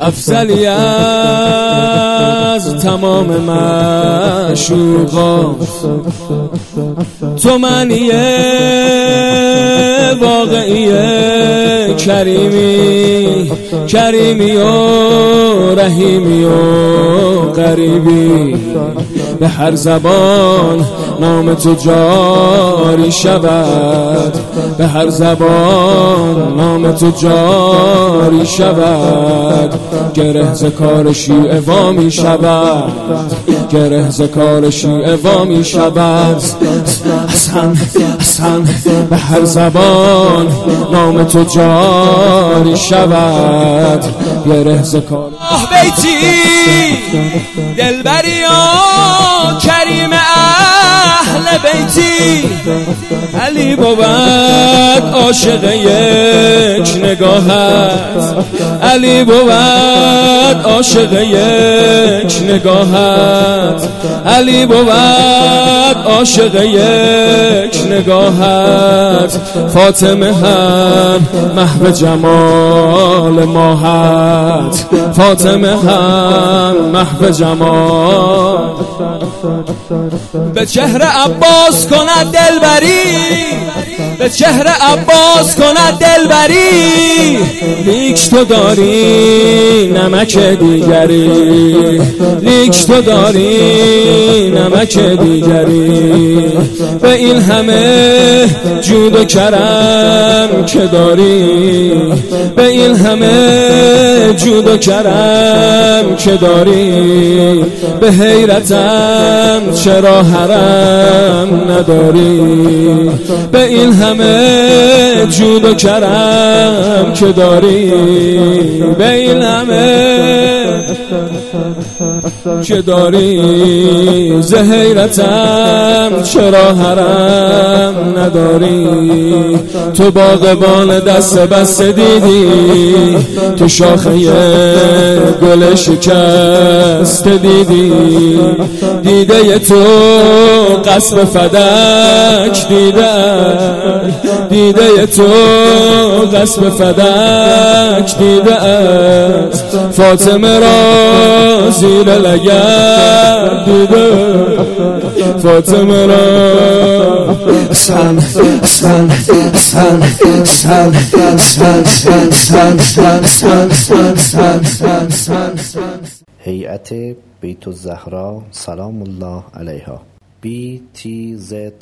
افضلی از تمام معشوقا. تو منیه واقعیه کریمی کریمی و رحیمی و قریبی به هر زبان نام تو جاری شود. به هر زبان نام تو جاری شود. گره ز کار شیعه وا می شود. گره ز کار شیعه وا می شود. حسن حسن به هر زبان نام تو جاری شود. گره ز کار بیتی! del barrio. بیتی. علی بود عاشق یک نگاهت علی بود عاشق یک نگاهت علی بود عاشق یک نگاهت فاطمه هم محو جمال ماهت فاطمه هم محو جمال. به چهره عباس کند دلبری به چهره عباس کند دلبری. لیک تو داری نمک دیگری لیک تو داری نمک دیگری. به این همه جود و کرم که داری. به این همه جود و کرم که داری. به حیرتم چرا حرم نداری. به این همه جود و کرم که داری. به این همه که داری زهیرتم چرا حرم نداری؟ تو باغبان دست بست دیدی تو شاخه گل شکست دیدی. دیده تو قصب فدک دیده دیده تو قصب فدک دیده. است فاطمه را زیر لگر دیده فاطمه را سن سن سن سن سن سن سن سن سن سن هیئت بیت الزهرا سلام الله علیها btzs.ir